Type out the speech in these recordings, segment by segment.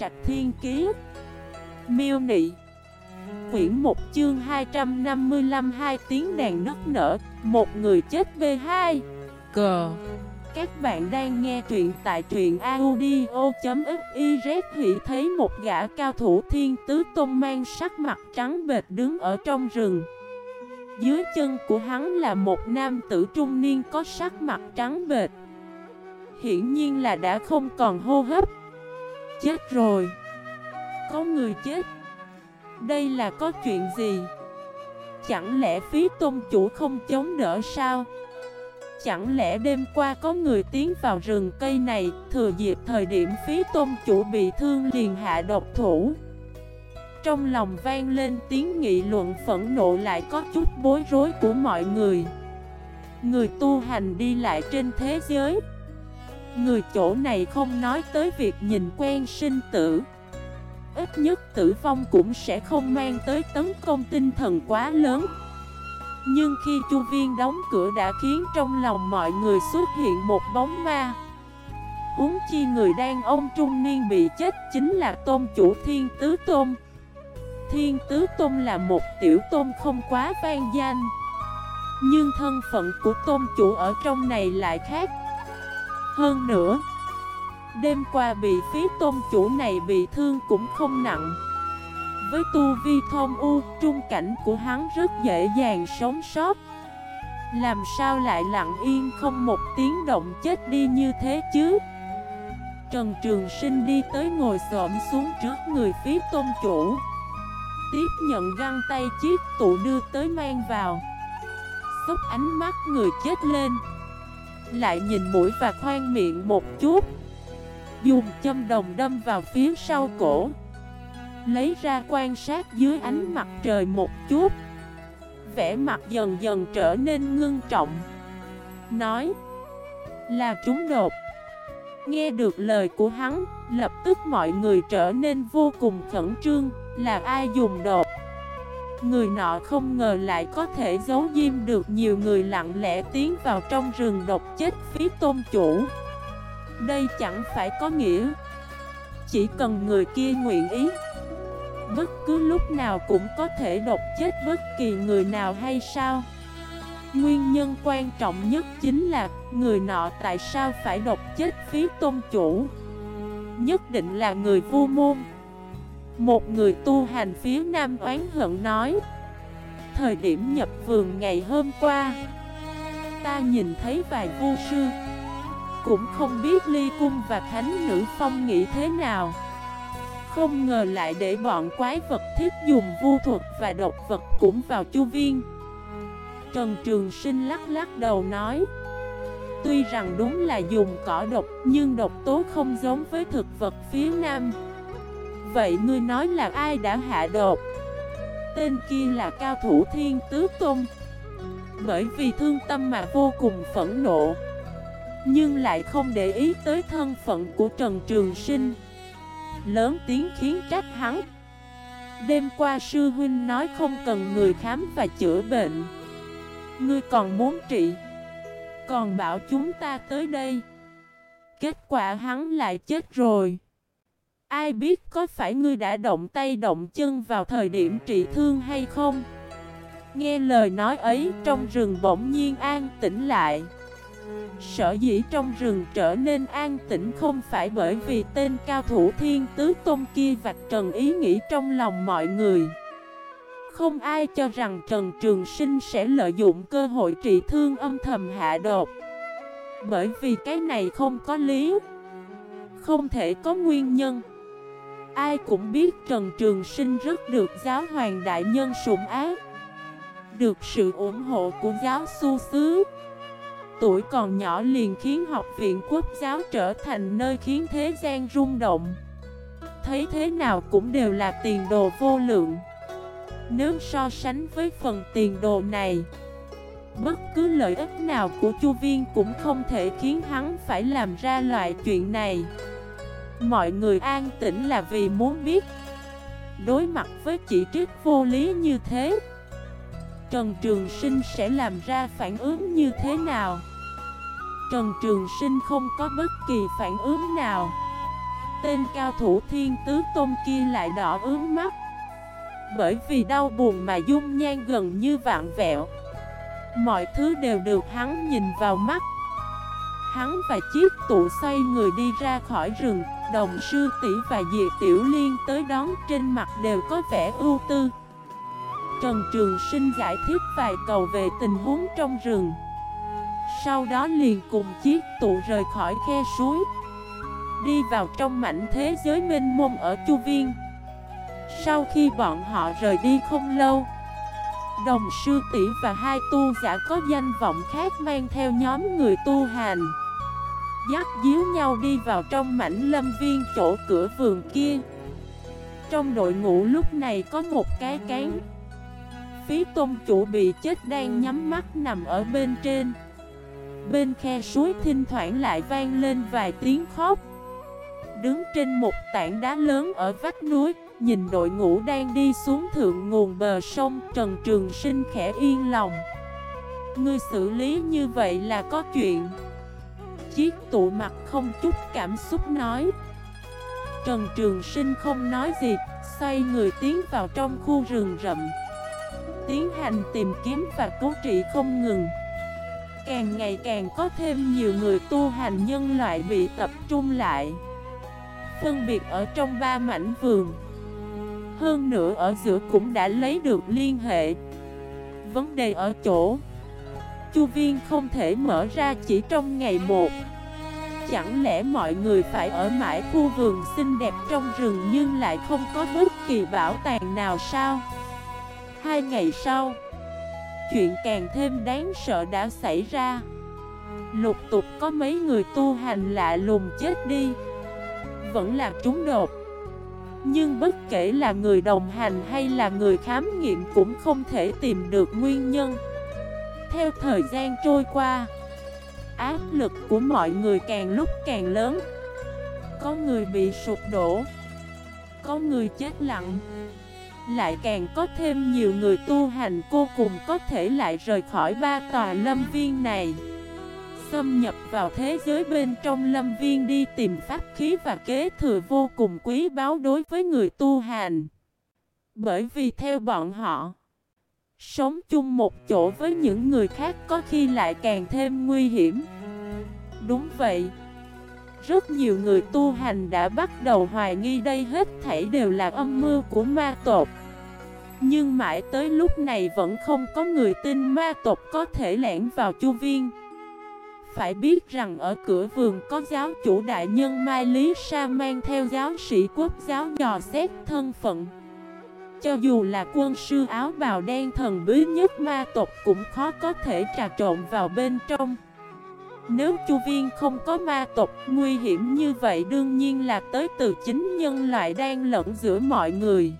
Trạch Thiên Kiế Miêu Nị. Quyển 1 chương 255 hai tiếng đàn nức nở Một người chết V2 Cờ Các bạn đang nghe truyện tại truyện audio.xyz Hỷ thấy một gã cao thủ thiên tứ tôn mang sắc mặt trắng bệt đứng ở trong rừng. Dưới chân của hắn là một nam tử trung niên có sắc mặt trắng bệt Hiển nhiên là đã không còn hô hấp Chết rồi. Có người chết. Đây là có chuyện gì? Chẳng lẽ phí tôn chủ không chống đỡ sao? Chẳng lẽ đêm qua có người tiến vào rừng cây này, Thừa dịp thời điểm phí tôn chủ bị thương liền hạ độc thủ? Trong lòng vang lên tiếng nghị luận phẫn nộ lại có chút bối rối của mọi người. Người tu hành đi lại trên thế giới Người chỗ này không nói tới việc nhìn quen sinh tử. Ít nhất tử vong cũng sẽ không mang tới tấn công tinh thần quá lớn. Nhưng khi chu viên đóng cửa đã khiến trong lòng mọi người xuất hiện một bóng ma. Uống chi người đang ông trung niên bị chết chính là tôn chủ thiên tứ tôn. Thiên tứ tôn là một tiểu tôn không quá vang danh. Nhưng thân phận của tôn chủ ở trong này lại khác hơn nữa. Đêm qua bị phí tôn chủ này bị thương cũng không nặng. Với tu vi thông u, trung cảnh của hắn rất dễ dàng sống sót. Làm sao lại lặng yên không một tiếng động chết đi như thế chứ? Trần Trường Sinh đi tới ngồi xổm xuống trước người phí tôn chủ. Tiếp nhận găng tay chiếc tụ đưa tới mang vào. Xúc ánh mắt người chết lên lại nhìn mũi và khoan miệng một chút. Dùng châm đồng đâm vào phía sau cổ. Lấy ra quan sát dưới ánh mặt trời một chút. Vẻ mặt dần dần trở nên ngưng trọng. Nói, Là chúng đột. Nghe được lời của hắn, Lập tức mọi người trở nên vô cùng khẩn trương. Là ai dùng đột? Người nọ không ngờ lại có thể giấu diêm được nhiều người lặng lẽ tiến vào trong rừng độc chết phí tôn chủ. Đây chẳng phải có nghĩa Chỉ cần người kia nguyện ý. Bất cứ lúc nào cũng có thể độc chết bất kỳ người nào hay sao? Nguyên nhân quan trọng nhất chính là người nọ tại sao phải độc chết phí tôn chủ? Nhất định là người vô môn một người tu hành phía Nam oán hận nói, Thời điểm nhập vườn ngày hôm qua, Ta nhìn thấy vài vu sư. Cũng không biết ly cung và thánh nữ phong nghĩ thế nào. Không ngờ lại để bọn quái vật thiết dùng vu thuật và độc vật cũng vào chu viên. Trần Trường Sinh lắc lắc đầu nói, Tuy rằng đúng là dùng cỏ độc, Nhưng độc tố không giống với thực vật phía Nam. Vậy ngươi nói là ai đã hạ độc? Tên kia là cao thủ thiên tứ tôn. Bởi vì thương tâm mà vô cùng phẫn nộ, Nhưng lại không để ý tới thân phận của Trần Trường Sinh. Lớn tiếng khiến trách hắn. Đêm qua sư huynh nói không cần người khám và chữa bệnh. Ngươi còn muốn trị, Còn bảo chúng ta tới đây. Kết quả hắn lại chết rồi. Ai biết có phải ngươi đã động tay động chân vào thời điểm trị thương hay không? Nghe lời nói ấy, trong rừng bỗng nhiên an tĩnh lại. Sở dĩ trong rừng trở nên an tĩnh không phải bởi vì tên cao thủ thiên tứ tôn kia vạch trần ý nghĩ trong lòng mọi người. Không ai cho rằng Trần Trường Sinh sẽ lợi dụng cơ hội trị thương âm thầm hạ đột Bởi vì cái này không có lý. Không thể có nguyên nhân. Ai cũng biết Trần Trường Sinh rất được giáo hoàng đại nhân sủng ác, Được sự ủng hộ của giáo su xứ. Tuổi còn nhỏ liền khiến học viện quốc giáo trở thành nơi khiến thế gian rung động. Thấy thế nào cũng đều là tiền đồ vô lượng. Nếu so sánh với phần tiền đồ này, Bất cứ lợi ích nào của Chu Viên cũng không thể khiến hắn phải làm ra loại chuyện này. Mọi người an tĩnh là vì muốn biết Đối mặt với chỉ trích vô lý như thế. Trần Trường Sinh sẽ làm ra phản ứng như thế nào? Trần Trường Sinh không có bất kỳ phản ứng nào. Tên cao thủ thiên tứ tôn kia lại đỏ ướm mắt. Bởi vì đau buồn mà dung nhan gần như vạn vẹo. Mọi thứ đều được hắn nhìn vào mắt. Hắn và chiếc tụ xoay người đi ra khỏi rừng. Đồng sư tỷ và Diệp Tiểu Liên tới đón trên mặt đều có vẻ ưu tư. Trần Trường Sinh giải thích vài cầu về tình huống trong rừng. Sau đó liền cùng chiếc tụ rời khỏi khe suối. Đi vào trong mảnh thế giới mênh mông ở Chu Viên. Sau khi bọn họ rời đi không lâu, Đồng sư tỷ và hai tu giả có danh vọng khác mang theo nhóm người tu hành. Dắt díu nhau đi vào trong mảnh lâm viên chỗ cửa vườn kia. Trong đội ngũ lúc này có một cái cán. Phí tôn chủ bị chết đang nhắm mắt nằm ở bên trên. Bên khe suối thỉnh thoảng lại vang lên vài tiếng khóc. Đứng trên một tảng đá lớn ở vách núi, Nhìn đội ngũ đang đi xuống thượng nguồn bờ sông, Trần Trường Sinh khẽ yên lòng. Ngươi xử lý như vậy là có chuyện. Chiếc tụ mặt không chút cảm xúc nói. Trần Trường Sinh không nói gì, Xoay người tiến vào trong khu rừng rậm. Tiến hành tìm kiếm và cứu trị không ngừng. Càng ngày càng có thêm nhiều người tu hành nhân loại bị tập trung lại. Phân biệt ở trong ba mảnh vườn. Hơn nữa ở giữa cũng đã lấy được liên hệ. Vấn đề ở chỗ Chu viên không thể mở ra chỉ trong ngày một Chẳng lẽ mọi người phải ở mãi khu vườn xinh đẹp trong rừng nhưng lại không có bất kỳ bảo tàng nào sao? Hai ngày sau, chuyện càng thêm đáng sợ đã xảy ra. Lục tục có mấy người tu hành lạ lùng chết đi. Vẫn là trúng đột. Nhưng bất kể là người đồng hành hay là người khám nghiệm cũng không thể tìm được nguyên nhân. Theo thời gian trôi qua, áp lực của mọi người càng lúc càng lớn. Có người bị sụp đổ, có người chết lặng. Lại càng có thêm nhiều người tu hành cô cùng có thể lại rời khỏi ba tòa lâm viên này Xâm nhập vào thế giới bên trong lâm viên đi tìm pháp khí và kế thừa vô cùng quý báu đối với người tu hành Bởi vì theo bọn họ Sống chung một chỗ với những người khác có khi lại càng thêm nguy hiểm. Đúng vậy. Rất nhiều người tu hành đã bắt đầu hoài nghi đây hết thảy đều là âm mưu của ma tộc. Nhưng mãi tới lúc này vẫn không có người tin ma tộc có thể lẻn vào chu viên. Phải biết rằng ở cửa vườn có giáo chủ đại nhân Mai Lý Sa mang theo giáo sĩ quốc giáo dò xét thân phận cho dù là quân sư áo bào đen thần bí nhất ma tộc cũng khó có thể trà trộn vào bên trong. Nếu chu viên không có ma tộc, nguy hiểm như vậy đương nhiên là tới từ chính nhân loại đang lẫn giữa mọi người.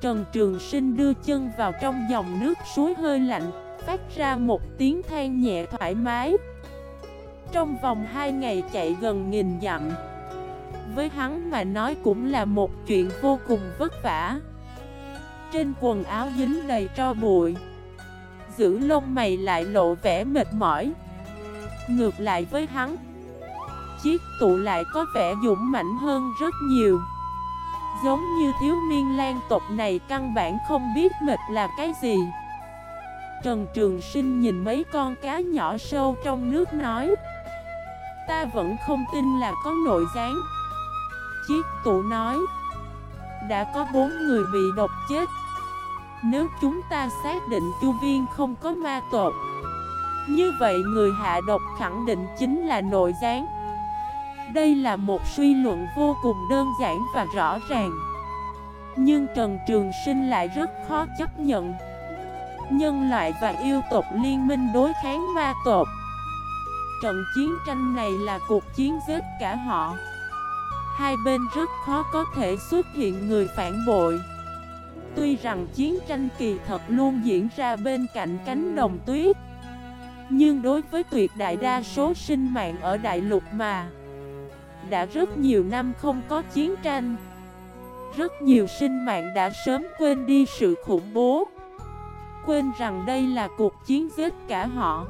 Trần Trường Sinh đưa chân vào trong dòng nước suối hơi lạnh, Phát ra một tiếng than nhẹ thoải mái. Trong vòng 2 ngày chạy gần nghìn dặm, Với hắn mà nói cũng là một chuyện vô cùng vất vả trên quần áo dính đầy tro bụi. Giữ lông mày lại lộ vẻ mệt mỏi. Ngược lại với hắn, Chiếc tụ lại có vẻ dũng mạnh hơn rất nhiều. Giống như thiếu niên lan tộc này căn bản không biết mệt là cái gì. Trần Trường Sinh nhìn mấy con cá nhỏ sâu trong nước nói, Ta vẫn không tin là có nội gián. Chiếc tụ nói đã có bốn người bị độc chết. Nếu chúng ta xác định chu viên không có ma tột Như vậy người hạ độc khẳng định chính là nội gián. Đây là một suy luận vô cùng đơn giản và rõ ràng. Nhưng Trần Trường Sinh lại rất khó chấp nhận. Nhân loại và yêu tộc liên minh đối kháng ma tộc. Trận chiến tranh này là cuộc chiến giết cả họ. Hai bên rất khó có thể xuất hiện người phản bội. Tuy rằng chiến tranh kỳ thật luôn diễn ra bên cạnh cánh đồng tuyết, Nhưng đối với tuyệt đại đa số sinh mạng ở đại lục mà, Đã rất nhiều năm không có chiến tranh. Rất nhiều sinh mạng đã sớm quên đi sự khủng bố, Quên rằng đây là cuộc chiến giết cả họ.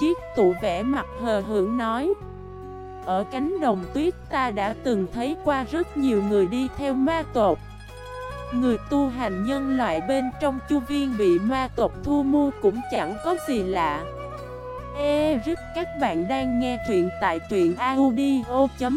Chiếc tụ vẽ mặt hờ hưởng nói ở cánh đồng tuyết ta đã từng thấy qua rất nhiều người đi theo ma tộc. Người tu hành nhân loại bên trong chu viên bị ma tộc thu mua cũng chẳng có gì lạ. Ê, rất các bạn đang nghe truyện tại truyện audio.fif